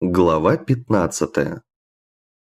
Глава 15.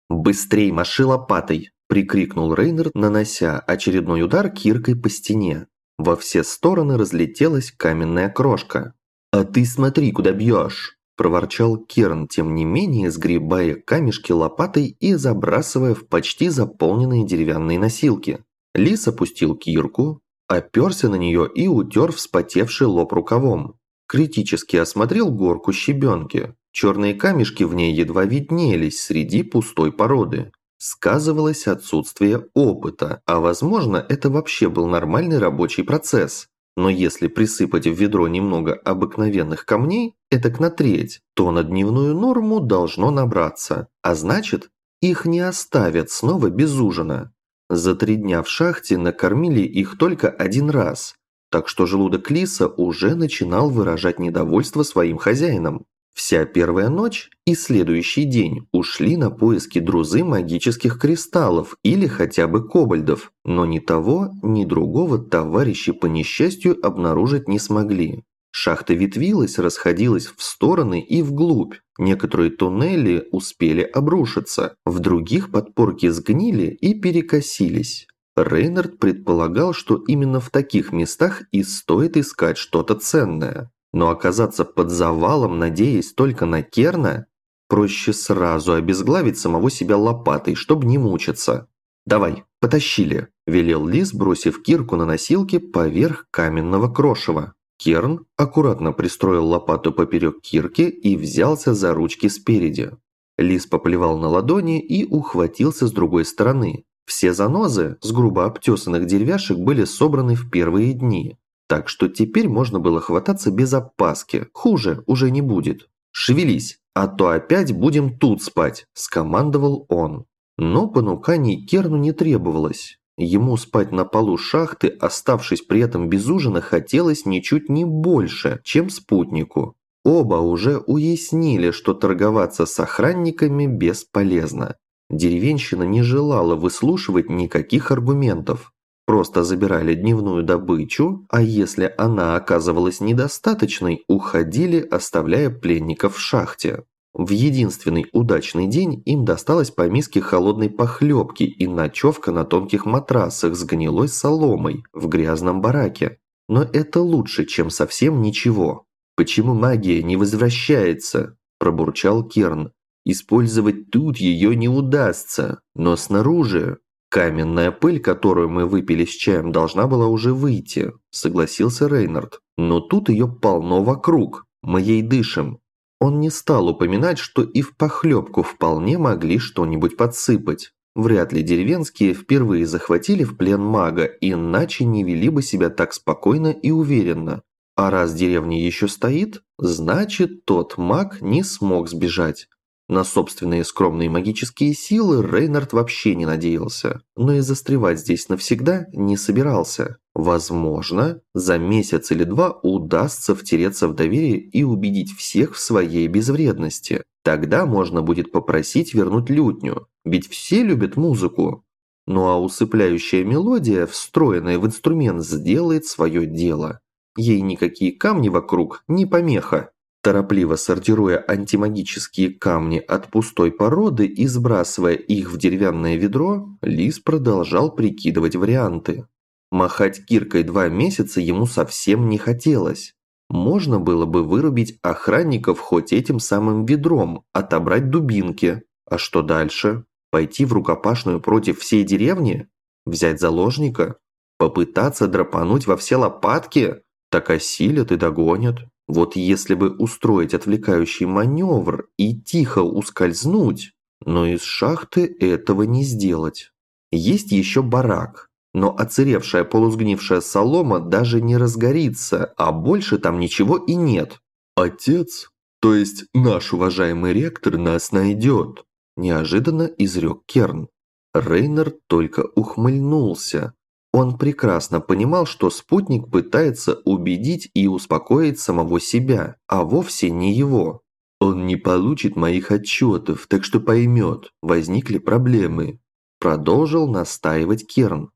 «Быстрей, маши лопатой!» – прикрикнул Рейнер, нанося очередной удар киркой по стене. Во все стороны разлетелась каменная крошка. «А ты смотри, куда бьешь!» – проворчал Керн, тем не менее сгребая камешки лопатой и забрасывая в почти заполненные деревянные носилки. Лис опустил кирку, оперся на нее и утер вспотевший лоб рукавом. Критически осмотрел горку щебенки. Черные камешки в ней едва виднелись среди пустой породы. Сказывалось отсутствие опыта, а возможно это вообще был нормальный рабочий процесс. Но если присыпать в ведро немного обыкновенных камней, это к на треть, то на дневную норму должно набраться, а значит, их не оставят снова без ужина. За три дня в шахте накормили их только один раз, так что желудок лиса уже начинал выражать недовольство своим хозяином. Вся первая ночь и следующий день ушли на поиски друзы магических кристаллов или хотя бы кобальдов, но ни того, ни другого товарищи по несчастью обнаружить не смогли. Шахта ветвилась, расходилась в стороны и вглубь. Некоторые туннели успели обрушиться, в других подпорки сгнили и перекосились. Рейнард предполагал, что именно в таких местах и стоит искать что-то ценное. Но оказаться под завалом, надеясь только на Керна, проще сразу обезглавить самого себя лопатой, чтобы не мучиться. «Давай, потащили», – велел Лис, бросив кирку на носилки поверх каменного крошева. Керн аккуратно пристроил лопату поперек кирки и взялся за ручки спереди. Лис поплевал на ладони и ухватился с другой стороны. Все занозы с грубо обтесанных деревяшек были собраны в первые дни. Так что теперь можно было хвататься без опаски, хуже уже не будет. «Шевелись, а то опять будем тут спать», – скомандовал он. Но понуканий Керну не требовалось. Ему спать на полу шахты, оставшись при этом без ужина, хотелось ничуть не больше, чем спутнику. Оба уже уяснили, что торговаться с охранниками бесполезно. Деревенщина не желала выслушивать никаких аргументов. Просто забирали дневную добычу, а если она оказывалась недостаточной, уходили, оставляя пленников в шахте. В единственный удачный день им досталось по миске холодной похлебки и ночевка на тонких матрасах с гнилой соломой в грязном бараке. Но это лучше, чем совсем ничего. «Почему магия не возвращается?» – пробурчал Керн. «Использовать тут ее не удастся, но снаружи «Каменная пыль, которую мы выпили с чаем, должна была уже выйти», – согласился Рейнард. «Но тут ее полно вокруг. Мы ей дышим». Он не стал упоминать, что и в похлебку вполне могли что-нибудь подсыпать. Вряд ли деревенские впервые захватили в плен мага, иначе не вели бы себя так спокойно и уверенно. А раз деревня еще стоит, значит тот маг не смог сбежать. На собственные скромные магические силы Рейнард вообще не надеялся, но и застревать здесь навсегда не собирался. Возможно, за месяц или два удастся втереться в доверие и убедить всех в своей безвредности. Тогда можно будет попросить вернуть лютню, ведь все любят музыку. Ну а усыпляющая мелодия, встроенная в инструмент, сделает свое дело. Ей никакие камни вокруг не помеха. Торопливо сортируя антимагические камни от пустой породы и сбрасывая их в деревянное ведро, Лис продолжал прикидывать варианты. Махать киркой два месяца ему совсем не хотелось. Можно было бы вырубить охранников хоть этим самым ведром, отобрать дубинки. А что дальше? Пойти в рукопашную против всей деревни? Взять заложника? Попытаться драпануть во все лопатки? Так осилят и догонят. Вот если бы устроить отвлекающий маневр и тихо ускользнуть, но из шахты этого не сделать. Есть еще барак, но оцаревшая полусгнившая солома даже не разгорится, а больше там ничего и нет. «Отец, то есть наш уважаемый ректор нас найдет», неожиданно изрек Керн. Рейнер только ухмыльнулся. Он прекрасно понимал, что спутник пытается убедить и успокоить самого себя, а вовсе не его. «Он не получит моих отчетов, так что поймет, возникли проблемы», продолжил настаивать Керн.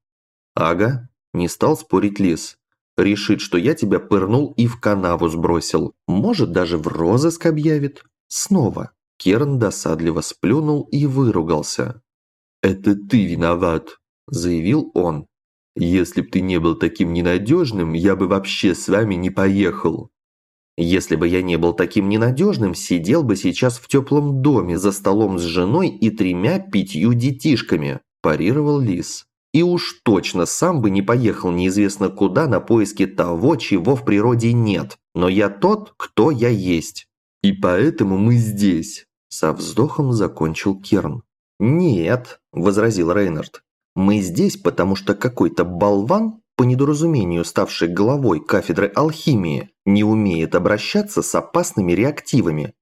«Ага», не стал спорить Лис. «Решит, что я тебя пырнул и в канаву сбросил. Может, даже в розыск объявит. Снова. Керн досадливо сплюнул и выругался. «Это ты виноват», – заявил он. «Если б ты не был таким ненадежным, я бы вообще с вами не поехал». «Если бы я не был таким ненадежным, сидел бы сейчас в теплом доме за столом с женой и тремя-пятью детишками», – парировал Лис. «И уж точно сам бы не поехал неизвестно куда на поиски того, чего в природе нет. Но я тот, кто я есть». «И поэтому мы здесь», – со вздохом закончил Керн. «Нет», – возразил Рейнард. «Мы здесь, потому что какой-то болван, по недоразумению ставший главой кафедры алхимии, не умеет обращаться с опасными реактивами».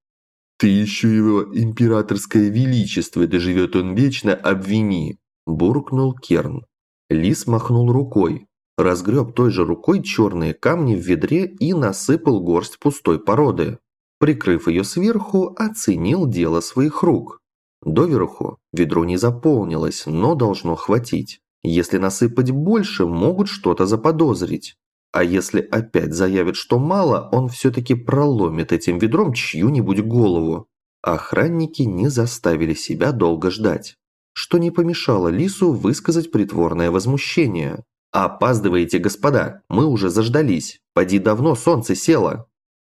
«Ты еще его императорское величество, доживет он вечно, обвини», – буркнул Керн. Лис махнул рукой, разгреб той же рукой черные камни в ведре и насыпал горсть пустой породы. Прикрыв ее сверху, оценил дело своих рук. Доверху ведро не заполнилось, но должно хватить. Если насыпать больше, могут что-то заподозрить. А если опять заявят, что мало, он все-таки проломит этим ведром чью-нибудь голову. Охранники не заставили себя долго ждать. Что не помешало Лису высказать притворное возмущение. «Опаздываете, господа, мы уже заждались. Поди давно солнце село».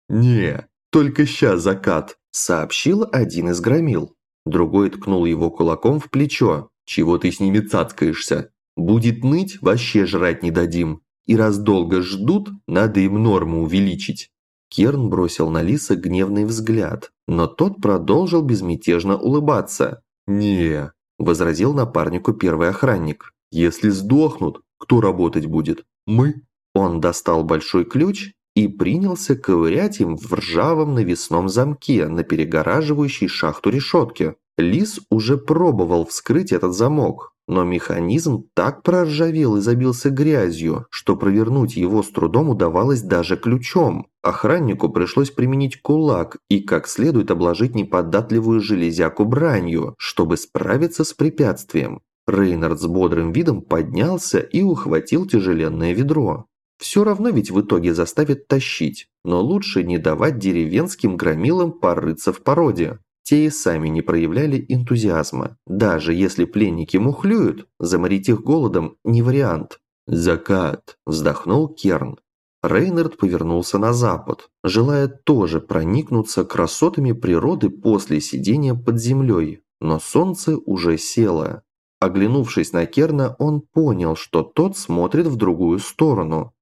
«Не, только сейчас закат», – сообщил один из громил. Другой ткнул его кулаком в плечо. «Чего ты с ними цацкаешься? Будет ныть, вообще жрать не дадим. И раз долго ждут, надо им норму увеличить». Керн бросил на Лиса гневный взгляд, но тот продолжил безмятежно улыбаться. «Не», – возразил напарнику первый охранник. «Если сдохнут, кто работать будет? Мы?» Он достал большой ключ и принялся ковырять им в ржавом навесном замке на перегораживающей шахту решетке. Лис уже пробовал вскрыть этот замок, но механизм так проржавел и забился грязью, что провернуть его с трудом удавалось даже ключом. Охраннику пришлось применить кулак и как следует обложить неподатливую железяку бранью, чтобы справиться с препятствием. Рейнард с бодрым видом поднялся и ухватил тяжеленное ведро. Все равно ведь в итоге заставят тащить, но лучше не давать деревенским громилам порыться в породе. Те и сами не проявляли энтузиазма. Даже если пленники мухлюют, заморить их голодом не вариант. «Закат», – вздохнул Керн. Рейнард повернулся на запад, желая тоже проникнуться красотами природы после сидения под землей, но солнце уже село. Оглянувшись на Керна, он понял, что тот смотрит в другую сторону,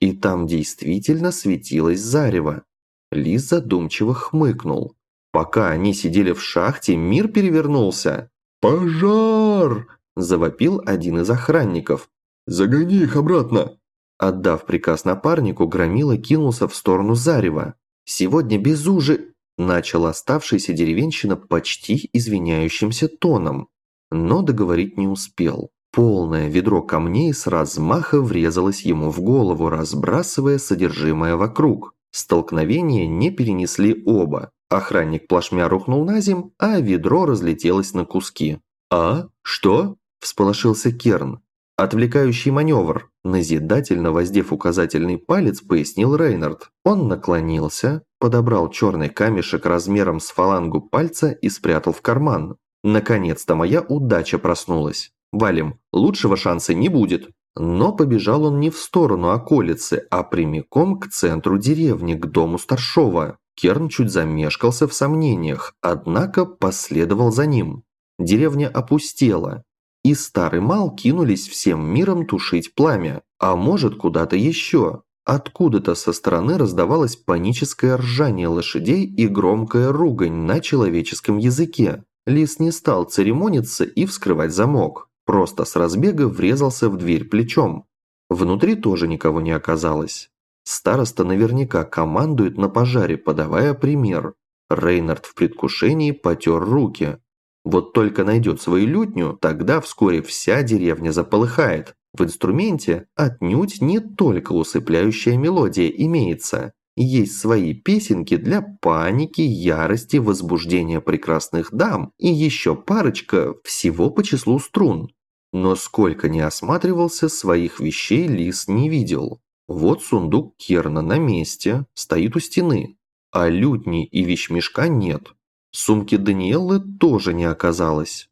и там действительно светилось зарево. Лис задумчиво хмыкнул. Пока они сидели в шахте, мир перевернулся. «Пожар!» – завопил один из охранников. «Загони их обратно!» Отдав приказ напарнику, Громила кинулся в сторону зарева. «Сегодня без ужи...» – начал оставшийся деревенщина почти извиняющимся тоном. Но договорить не успел. Полное ведро камней с размаха врезалось ему в голову, разбрасывая содержимое вокруг. Столкновение не перенесли оба. Охранник плашмя рухнул на земь, а ведро разлетелось на куски. «А? Что?» – всполошился Керн. «Отвлекающий маневр», – назидательно воздев указательный палец, пояснил Рейнард. Он наклонился, подобрал черный камешек размером с фалангу пальца и спрятал в карман. Наконец-то моя удача проснулась. Валим, лучшего шанса не будет. Но побежал он не в сторону околицы, а прямиком к центру деревни, к дому старшова. Керн чуть замешкался в сомнениях, однако последовал за ним. Деревня опустела, и старый мал кинулись всем миром тушить пламя, а может куда-то еще. Откуда-то со стороны раздавалось паническое ржание лошадей и громкая ругань на человеческом языке. Лис не стал церемониться и вскрывать замок. Просто с разбега врезался в дверь плечом. Внутри тоже никого не оказалось. Староста наверняка командует на пожаре, подавая пример. Рейнард в предвкушении потер руки. Вот только найдет свою лютню, тогда вскоре вся деревня заполыхает. В инструменте отнюдь не только усыпляющая мелодия имеется. Есть свои песенки для паники, ярости, возбуждения прекрасных дам и еще парочка всего по числу струн. Но сколько не осматривался, своих вещей Лис не видел. Вот сундук Керна на месте, стоит у стены, а лютни и вещмешка нет. Сумки Даниэллы тоже не оказалось.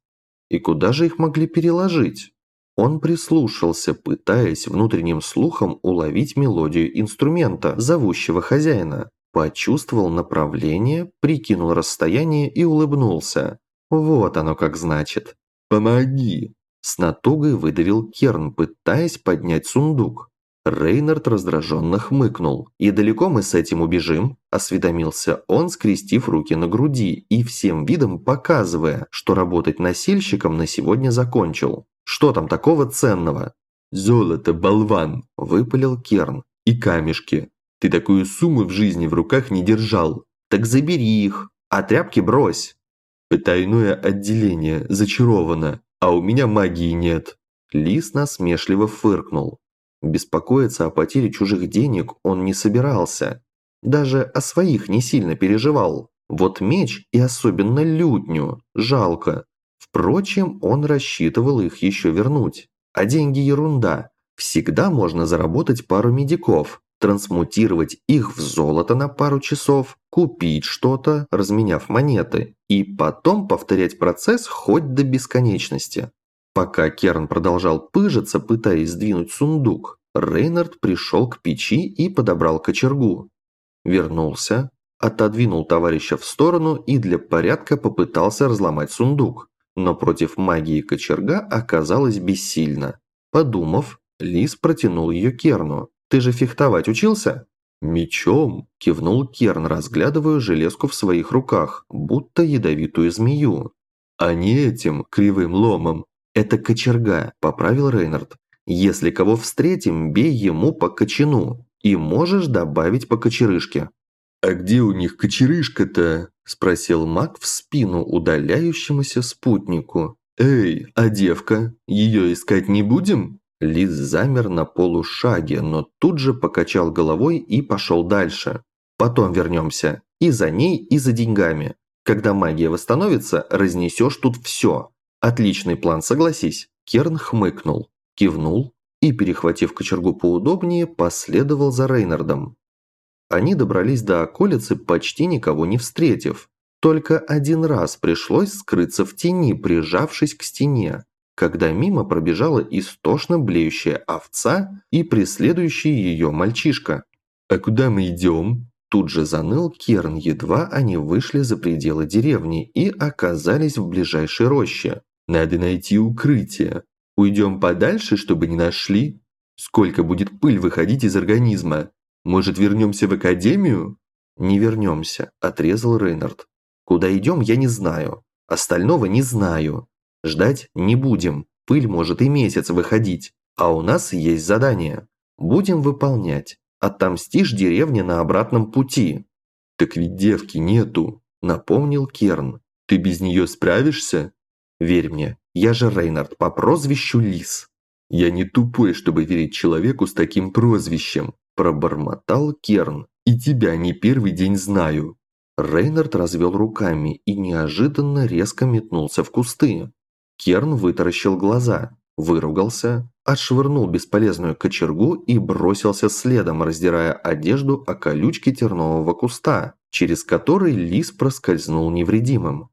И куда же их могли переложить? Он прислушался, пытаясь внутренним слухом уловить мелодию инструмента, зовущего хозяина. Почувствовал направление, прикинул расстояние и улыбнулся. Вот оно как значит. «Помоги!» С натугой выдавил Керн, пытаясь поднять сундук. Рейнард раздраженно хмыкнул. «И далеко мы с этим убежим?» – осведомился он, скрестив руки на груди и всем видом показывая, что работать носильщиком на сегодня закончил. «Что там такого ценного?» «Золото, болван!» – выпалил Керн. «И камешки. Ты такую сумму в жизни в руках не держал. Так забери их, а тряпки брось!» «Потайное отделение, зачаровано, а у меня магии нет!» Лис насмешливо фыркнул. Беспокоиться о потере чужих денег он не собирался. Даже о своих не сильно переживал. Вот меч и особенно лютню жалко. Впрочем, он рассчитывал их еще вернуть. А деньги ерунда. Всегда можно заработать пару медиков, трансмутировать их в золото на пару часов, купить что-то, разменяв монеты, и потом повторять процесс хоть до бесконечности. Пока Керн продолжал пыжиться, пытаясь сдвинуть сундук, Рейнард пришел к печи и подобрал кочергу. Вернулся, отодвинул товарища в сторону и для порядка попытался разломать сундук. Но против магии кочерга оказалось бессильно. Подумав, Лис протянул ее Керну. «Ты же фехтовать учился?» «Мечом!» – кивнул Керн, разглядывая железку в своих руках, будто ядовитую змею. «А не этим кривым ломом!» «Это кочерга», – поправил Рейнард. «Если кого встретим, бей ему по кочану, и можешь добавить по кочерышке». «А где у них кочерышка-то?» – спросил маг в спину удаляющемуся спутнику. «Эй, а девка? Ее искать не будем?» Лис замер на полушаге, но тут же покачал головой и пошел дальше. «Потом вернемся. И за ней, и за деньгами. Когда магия восстановится, разнесешь тут все. Отличный план, согласись». Керн хмыкнул, кивнул и, перехватив кочергу поудобнее, последовал за Рейнардом. Они добрались до околицы, почти никого не встретив. Только один раз пришлось скрыться в тени, прижавшись к стене, когда мимо пробежала истошно блеющая овца и преследующий ее мальчишка. «А куда мы идем?» Тут же заныл Керн, едва они вышли за пределы деревни и оказались в ближайшей роще. Надо найти укрытие. Уйдем подальше, чтобы не нашли. Сколько будет пыль выходить из организма? Может, вернемся в академию? Не вернемся, отрезал Рейнард. Куда идем, я не знаю. Остального не знаю. Ждать не будем. Пыль может и месяц выходить. А у нас есть задание. Будем выполнять. Отомстишь деревне на обратном пути. Так ведь девки нету, напомнил Керн. Ты без нее справишься? Верь мне, я же Рейнард по прозвищу Лис. Я не тупой, чтобы верить человеку с таким прозвищем, пробормотал Керн. И тебя не первый день знаю. Рейнард развел руками и неожиданно резко метнулся в кусты. Керн вытаращил глаза, выругался, отшвырнул бесполезную кочергу и бросился следом, раздирая одежду о колючке тернового куста, через который лис проскользнул невредимым.